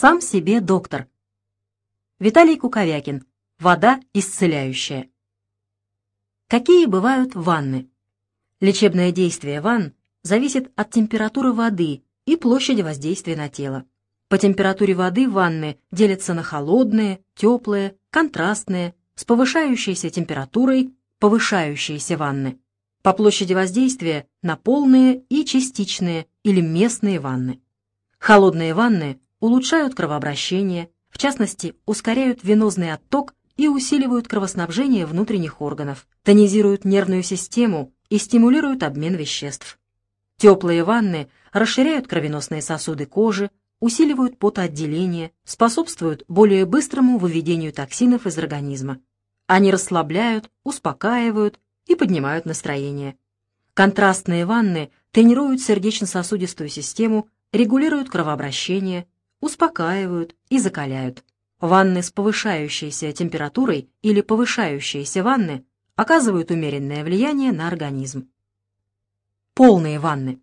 Сам себе доктор. Виталий Куковякин. Вода исцеляющая. Какие бывают ванны? Лечебное действие ванн зависит от температуры воды и площади воздействия на тело. По температуре воды ванны делятся на холодные, теплые, контрастные, с повышающейся температурой, повышающиеся ванны. По площади воздействия на полные и частичные или местные ванны. Холодные ванны улучшают кровообращение, в частности, ускоряют венозный отток и усиливают кровоснабжение внутренних органов, тонизируют нервную систему и стимулируют обмен веществ. Теплые ванны расширяют кровеносные сосуды кожи, усиливают потоотделение, способствуют более быстрому выведению токсинов из организма. Они расслабляют, успокаивают и поднимают настроение. Контрастные ванны тренируют сердечно-сосудистую систему, регулируют кровообращение, успокаивают и закаляют. Ванны с повышающейся температурой или повышающиеся ванны оказывают умеренное влияние на организм. Полные ванны.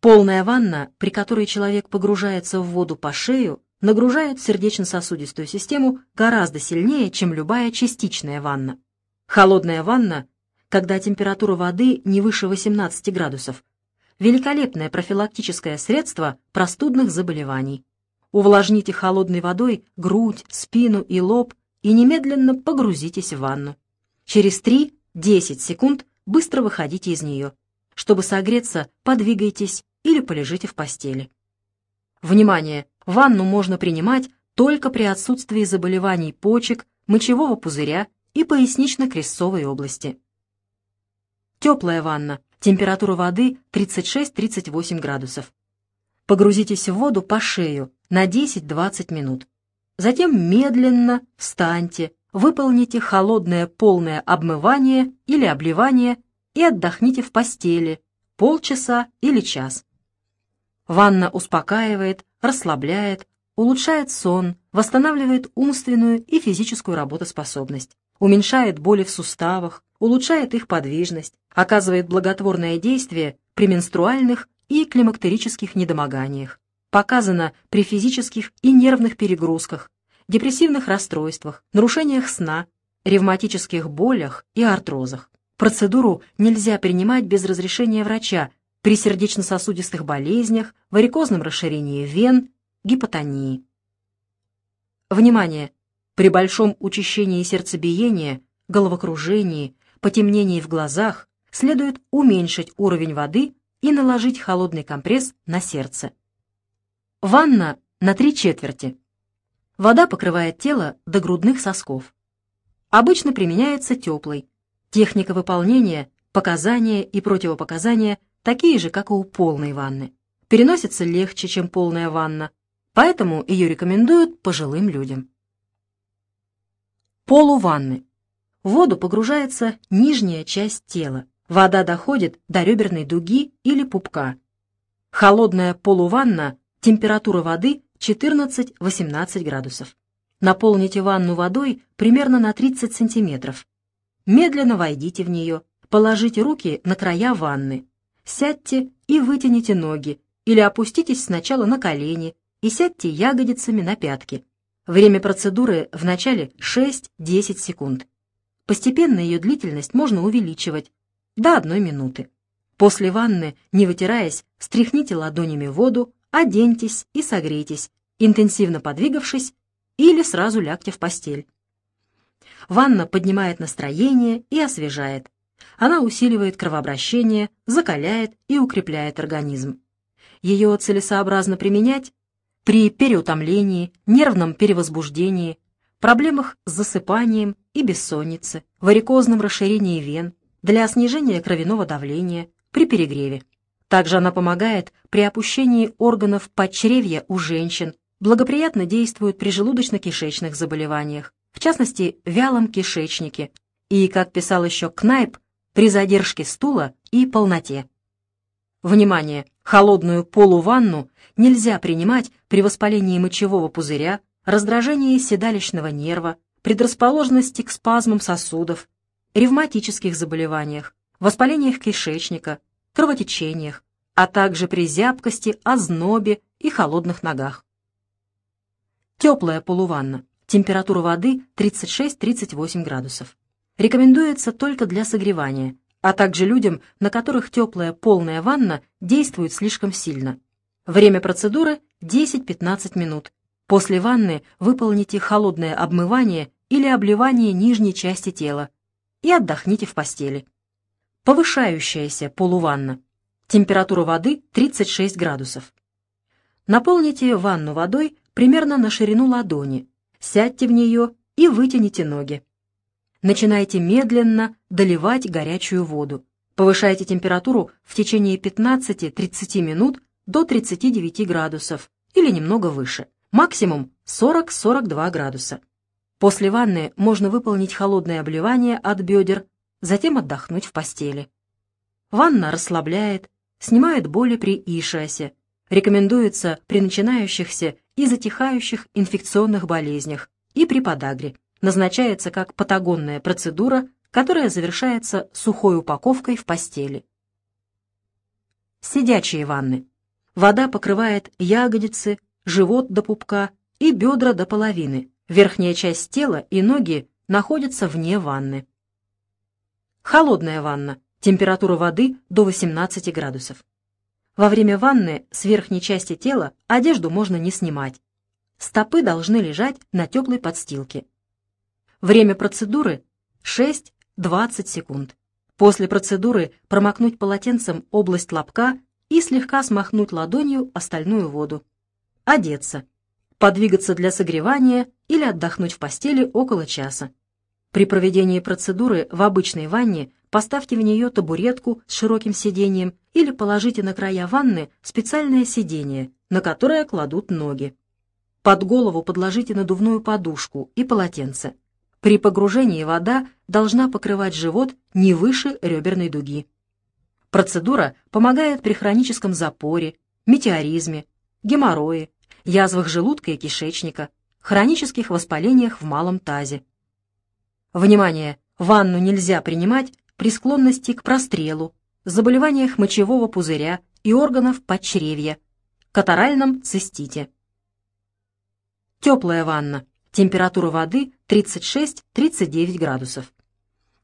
Полная ванна, при которой человек погружается в воду по шею, нагружает сердечно-сосудистую систему гораздо сильнее, чем любая частичная ванна. Холодная ванна, когда температура воды не выше 18 градусов, великолепное профилактическое средство простудных заболеваний. Увлажните холодной водой грудь, спину и лоб и немедленно погрузитесь в ванну. Через 3-10 секунд быстро выходите из нее. Чтобы согреться, подвигайтесь или полежите в постели. Внимание! Ванну можно принимать только при отсутствии заболеваний почек, мочевого пузыря и пояснично-крестцовой области. Теплая ванна. Температура воды 36-38 градусов. Погрузитесь в воду по шею на 10-20 минут. Затем медленно встаньте, выполните холодное полное обмывание или обливание и отдохните в постели полчаса или час. Ванна успокаивает, расслабляет, улучшает сон, восстанавливает умственную и физическую работоспособность, уменьшает боли в суставах, улучшает их подвижность, оказывает благотворное действие при менструальных и климактерических недомоганиях. Показано при физических и нервных перегрузках, депрессивных расстройствах, нарушениях сна, ревматических болях и артрозах. Процедуру нельзя принимать без разрешения врача при сердечно-сосудистых болезнях, варикозном расширении вен, гипотонии. Внимание! При большом учащении сердцебиения, головокружении, потемнении в глазах следует уменьшить уровень воды и наложить холодный компресс на сердце. Ванна на три четверти. Вода покрывает тело до грудных сосков. Обычно применяется теплой. Техника выполнения, показания и противопоказания такие же, как и у полной ванны. Переносится легче, чем полная ванна, поэтому ее рекомендуют пожилым людям. Полуванны. В воду погружается нижняя часть тела. Вода доходит до реберной дуги или пупка. Холодная полуванна, температура воды 14-18 градусов. Наполните ванну водой примерно на 30 сантиметров. Медленно войдите в нее, положите руки на края ванны, сядьте и вытяните ноги, или опуститесь сначала на колени и сядьте ягодицами на пятки. Время процедуры в начале 6-10 секунд. Постепенно ее длительность можно увеличивать до одной минуты. После ванны, не вытираясь, стряхните ладонями воду, оденьтесь и согрейтесь, интенсивно подвигавшись, или сразу лягте в постель. Ванна поднимает настроение и освежает. Она усиливает кровообращение, закаляет и укрепляет организм. Ее целесообразно применять при переутомлении, нервном перевозбуждении, проблемах с засыпанием и бессоннице, варикозном расширении вен, для снижения кровяного давления, при перегреве. Также она помогает при опущении органов подчревья у женщин, благоприятно действует при желудочно-кишечных заболеваниях, в частности, вялом кишечнике, и, как писал еще Кнайп, при задержке стула и полноте. Внимание! Холодную полуванну нельзя принимать при воспалении мочевого пузыря, раздражении седалищного нерва, предрасположенности к спазмам сосудов, ревматических заболеваниях, воспалениях кишечника, кровотечениях, а также при зябкости, ознобе и холодных ногах. Теплая полуванна. Температура воды 36-38 градусов. Рекомендуется только для согревания, а также людям, на которых теплая полная ванна действует слишком сильно. Время процедуры 10-15 минут. После ванны выполните холодное обмывание или обливание нижней части тела и отдохните в постели. Повышающаяся полуванна. Температура воды 36 градусов. Наполните ванну водой примерно на ширину ладони, сядьте в нее и вытяните ноги. Начинайте медленно доливать горячую воду. Повышайте температуру в течение 15-30 минут до 39 градусов или немного выше. Максимум 40-42 градуса. После ванны можно выполнить холодное обливание от бедер, затем отдохнуть в постели. Ванна расслабляет, снимает боли при ишиасе, рекомендуется при начинающихся и затихающих инфекционных болезнях и при подагре. Назначается как патагонная процедура, которая завершается сухой упаковкой в постели. Сидячие ванны. Вода покрывает ягодицы, живот до пупка и бедра до половины. Верхняя часть тела и ноги находятся вне ванны. Холодная ванна. Температура воды до 18 градусов. Во время ванны с верхней части тела одежду можно не снимать. Стопы должны лежать на теплой подстилке. Время процедуры 6-20 секунд. После процедуры промокнуть полотенцем область лобка и слегка смахнуть ладонью остальную воду. Одеться. Подвигаться для согревания или отдохнуть в постели около часа. При проведении процедуры в обычной ванне поставьте в нее табуретку с широким сиденьем или положите на края ванны специальное сиденье, на которое кладут ноги. Под голову подложите надувную подушку и полотенце. При погружении вода должна покрывать живот не выше реберной дуги. Процедура помогает при хроническом запоре, метеоризме, геморрое, язвах желудка и кишечника, хронических воспалениях в малом тазе. Внимание! Ванну нельзя принимать при склонности к прострелу, заболеваниях мочевого пузыря и органов подчревья, катаральном цистите. Теплая ванна. Температура воды 36-39 градусов.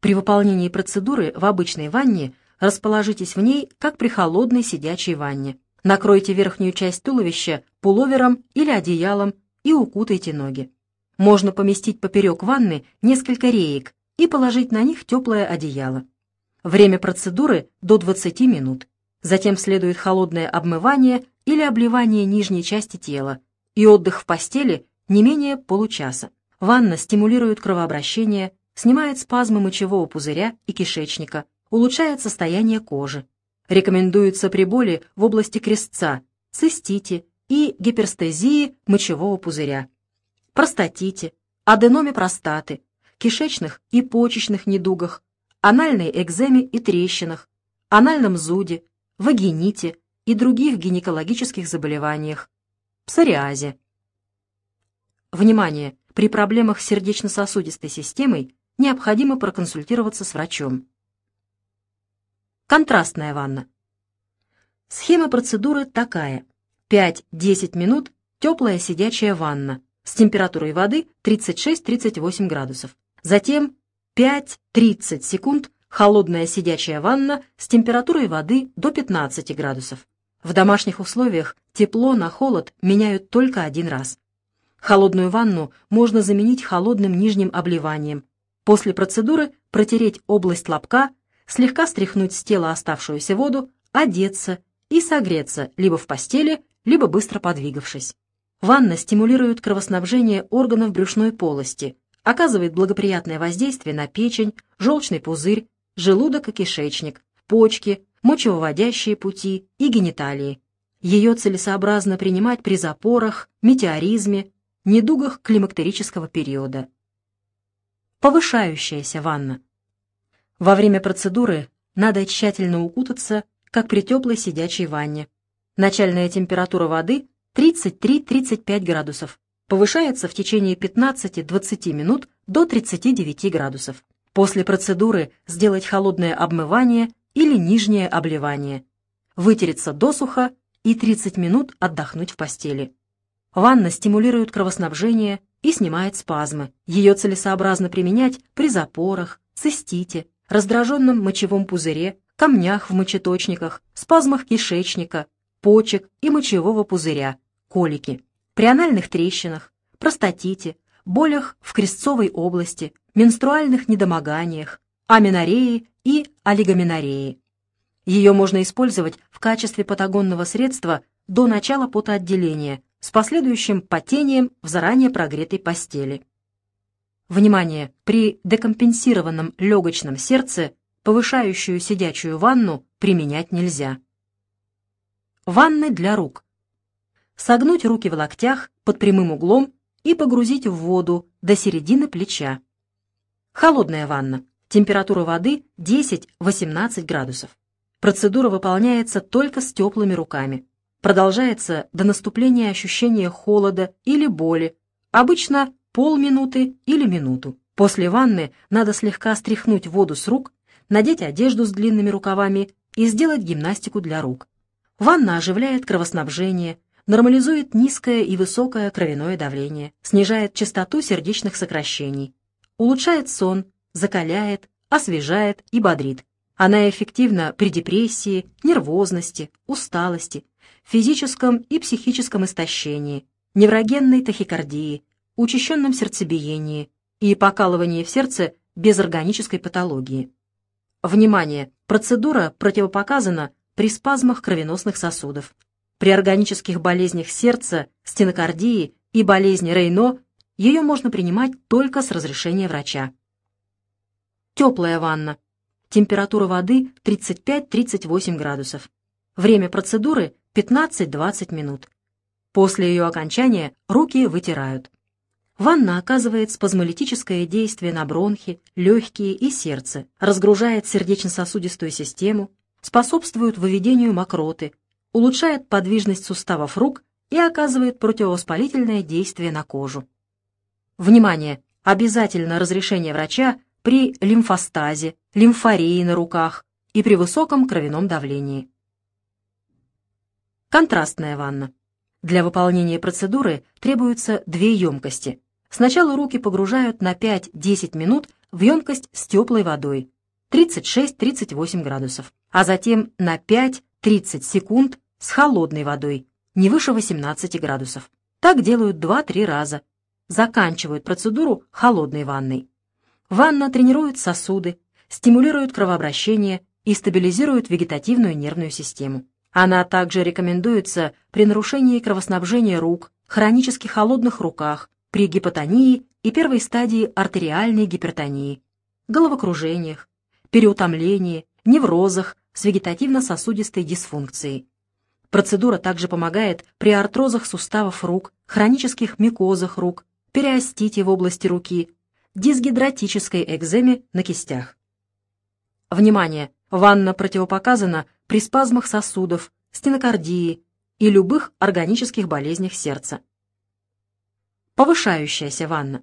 При выполнении процедуры в обычной ванне расположитесь в ней, как при холодной сидячей ванне. Накройте верхнюю часть туловища пуловером или одеялом и укутайте ноги. Можно поместить поперек ванны несколько реек и положить на них теплое одеяло. Время процедуры до 20 минут. Затем следует холодное обмывание или обливание нижней части тела и отдых в постели не менее получаса. Ванна стимулирует кровообращение, снимает спазмы мочевого пузыря и кишечника, улучшает состояние кожи. Рекомендуется при боли в области крестца, цистите и гиперстезии мочевого пузыря, простатите, аденоме простаты, кишечных и почечных недугах, анальной экземе и трещинах, анальном зуде, вагините и других гинекологических заболеваниях, псориазе. Внимание! При проблемах с сердечно-сосудистой системой необходимо проконсультироваться с врачом. Контрастная ванна. Схема процедуры такая. 5-10 минут теплая сидячая ванна с температурой воды 36-38 градусов. Затем 5-30 секунд холодная сидячая ванна с температурой воды до 15 градусов. В домашних условиях тепло на холод меняют только один раз. Холодную ванну можно заменить холодным нижним обливанием. После процедуры протереть область лобка, слегка стряхнуть с тела оставшуюся воду, одеться и согреться либо в постели, либо быстро подвигавшись. Ванна стимулирует кровоснабжение органов брюшной полости, оказывает благоприятное воздействие на печень, желчный пузырь, желудок и кишечник, почки, мочевыводящие пути и гениталии. Ее целесообразно принимать при запорах, метеоризме, недугах климактерического периода. Повышающаяся ванна. Во время процедуры надо тщательно укутаться, как при теплой сидячей ванне. Начальная температура воды 33-35 градусов повышается в течение 15-20 минут до 39 градусов. После процедуры сделать холодное обмывание или нижнее обливание. Вытереться досуха и 30 минут отдохнуть в постели. Ванна стимулирует кровоснабжение и снимает спазмы. Ее целесообразно применять при запорах, цистите, раздраженном мочевом пузыре, камнях в мочеточниках, спазмах кишечника, почек и мочевого пузыря, колики, при анальных трещинах, простатите, болях в крестцовой области, менструальных недомоганиях, аменореи и олигоменореи. Ее можно использовать в качестве патагонного средства до начала потоотделения с последующим потением в заранее прогретой постели. Внимание! При декомпенсированном легочном сердце повышающую сидячую ванну применять нельзя. Ванны для рук. Согнуть руки в локтях под прямым углом и погрузить в воду до середины плеча. Холодная ванна. Температура воды 10-18 градусов. Процедура выполняется только с теплыми руками. Продолжается до наступления ощущения холода или боли, обычно полминуты или минуту. После ванны надо слегка стряхнуть воду с рук, надеть одежду с длинными рукавами и сделать гимнастику для рук. Ванна оживляет кровоснабжение, нормализует низкое и высокое кровяное давление, снижает частоту сердечных сокращений, улучшает сон, закаляет, освежает и бодрит. Она эффективна при депрессии, нервозности, усталости, физическом и психическом истощении, неврогенной тахикардии, учащенном сердцебиении и покалывании в сердце без органической патологии. Внимание! Процедура противопоказана при спазмах кровеносных сосудов. При органических болезнях сердца, стенокардии и болезни Рейно ее можно принимать только с разрешения врача. Теплая ванна. Температура воды 35-38 градусов. Время процедуры 15-20 минут. После ее окончания руки вытирают. Ванна оказывает спазмолитическое действие на бронхи, легкие и сердце, разгружает сердечно-сосудистую систему, способствует выведению мокроты, улучшает подвижность суставов рук и оказывает противовоспалительное действие на кожу. Внимание! Обязательно разрешение врача при лимфостазе, лимфории на руках и при высоком кровяном давлении. Контрастная ванна. Для выполнения процедуры требуются две емкости. Сначала руки погружают на 5-10 минут в емкость с теплой водой 36-38 градусов, а затем на 5-30 секунд с холодной водой не выше 18 градусов. Так делают 2-3 раза. Заканчивают процедуру холодной ванной. Ванна тренирует сосуды, стимулирует кровообращение и стабилизирует вегетативную нервную систему. Она также рекомендуется при нарушении кровоснабжения рук, хронически холодных руках, при гипотонии и первой стадии артериальной гипертонии, головокружениях, переутомлении, неврозах с вегетативно-сосудистой дисфункцией. Процедура также помогает при артрозах суставов рук, хронических микозах рук, периостите в области руки, дисгидратической экземе на кистях. Внимание! Ванна противопоказана при спазмах сосудов, стенокардии и любых органических болезнях сердца. Повышающаяся ванна.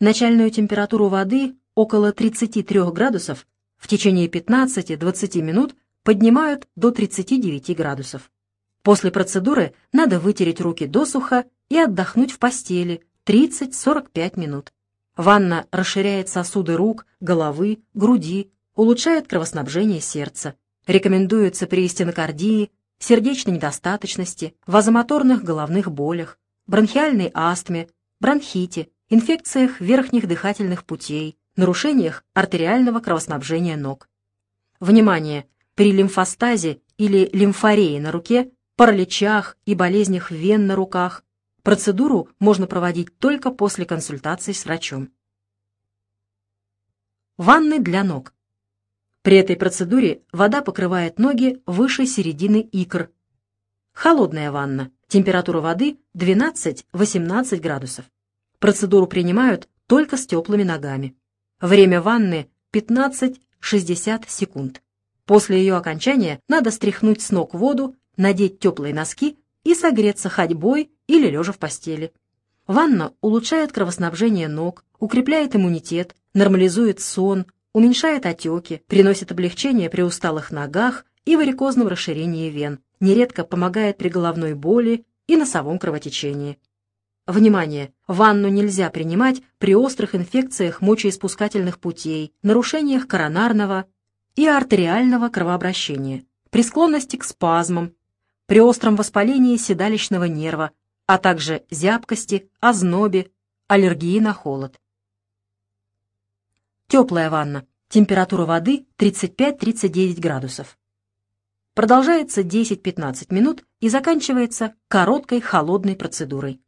Начальную температуру воды около 33 градусов в течение 15-20 минут поднимают до 39 градусов. После процедуры надо вытереть руки досуха и отдохнуть в постели 30-45 минут. Ванна расширяет сосуды рук, головы, груди, улучшает кровоснабжение сердца. Рекомендуется при стенокардии, сердечной недостаточности, вазомоторных головных болях, бронхиальной астме, бронхите, инфекциях верхних дыхательных путей, нарушениях артериального кровоснабжения ног. Внимание! При лимфостазе или лимфорее на руке, параличах и болезнях вен на руках, Процедуру можно проводить только после консультации с врачом. Ванны для ног. При этой процедуре вода покрывает ноги выше середины икр. Холодная ванна. Температура воды 12-18 градусов. Процедуру принимают только с теплыми ногами. Время ванны 15-60 секунд. После ее окончания надо стряхнуть с ног воду, надеть теплые носки и согреться ходьбой или лежа в постели. Ванна улучшает кровоснабжение ног, укрепляет иммунитет, нормализует сон, уменьшает отеки, приносит облегчение при усталых ногах и варикозном расширении вен, нередко помогает при головной боли, и носовом кровотечении. Внимание! Ванну нельзя принимать при острых инфекциях мочеиспускательных путей, нарушениях коронарного и артериального кровообращения, при склонности к спазмам, при остром воспалении седалищного нерва, а также зябкости, ознобе, аллергии на холод. Теплая ванна. Температура воды 35-39 градусов. Продолжается 10-15 минут и заканчивается короткой холодной процедурой.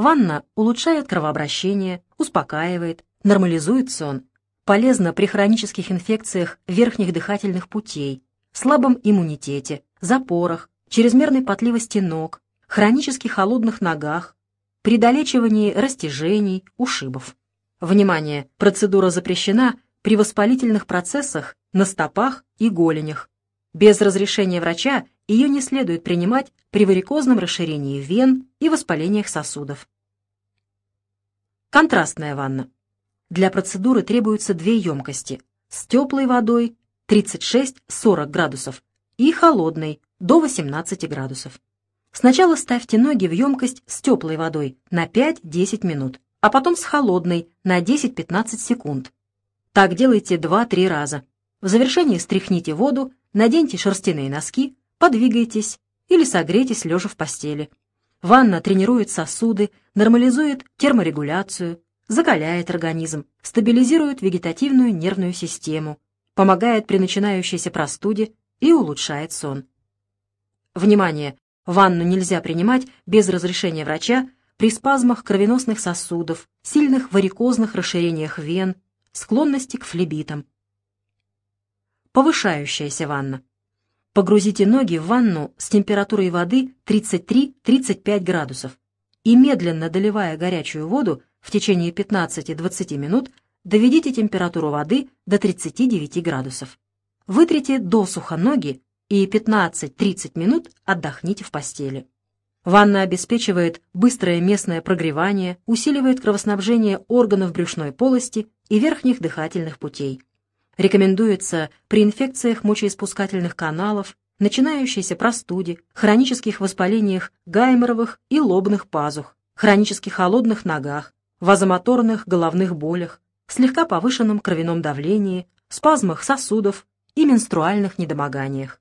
Ванна улучшает кровообращение, успокаивает, нормализует сон. Полезна при хронических инфекциях верхних дыхательных путей, слабом иммунитете, запорах, чрезмерной потливости ног, хронически холодных ногах, при долечивании растяжений, ушибов. Внимание! Процедура запрещена при воспалительных процессах на стопах и голенях. Без разрешения врача ее не следует принимать при варикозном расширении вен и воспалениях сосудов. Контрастная ванна. Для процедуры требуются две емкости с теплой водой 36-40 градусов и холодной до 18 градусов. Сначала ставьте ноги в емкость с теплой водой на 5-10 минут, а потом с холодной на 10-15 секунд. Так делайте 2-3 раза. В завершении стряхните воду, наденьте шерстяные носки, подвигайтесь или согрейтесь лежа в постели. Ванна тренирует сосуды, нормализует терморегуляцию, закаляет организм, стабилизирует вегетативную нервную систему, помогает при начинающейся простуде и улучшает сон. Внимание! Ванну нельзя принимать без разрешения врача при спазмах кровеносных сосудов, сильных варикозных расширениях вен, склонности к флебитам. Повышающаяся ванна. Погрузите ноги в ванну с температурой воды 33-35 градусов и, медленно доливая горячую воду в течение 15-20 минут, доведите температуру воды до 39 градусов. Вытрите досуха ноги и 15-30 минут отдохните в постели. Ванна обеспечивает быстрое местное прогревание, усиливает кровоснабжение органов брюшной полости и верхних дыхательных путей. Рекомендуется при инфекциях мочеиспускательных каналов, начинающейся простуде, хронических воспалениях гайморовых и лобных пазух, хронически холодных ногах, вазомоторных головных болях, слегка повышенном кровяном давлении, спазмах сосудов и менструальных недомоганиях.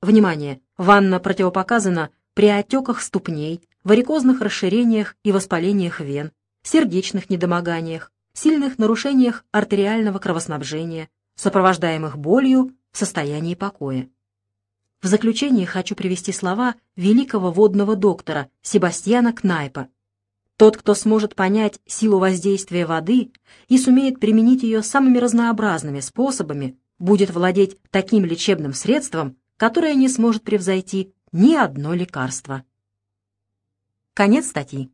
Внимание! Ванна противопоказана при отеках ступней, варикозных расширениях и воспалениях вен, сердечных недомоганиях, сильных нарушениях артериального кровоснабжения, сопровождаемых болью в состоянии покоя. В заключение хочу привести слова великого водного доктора Себастьяна Кнайпа. Тот, кто сможет понять силу воздействия воды и сумеет применить ее самыми разнообразными способами, будет владеть таким лечебным средством, которое не сможет превзойти ни одно лекарство. Конец статьи.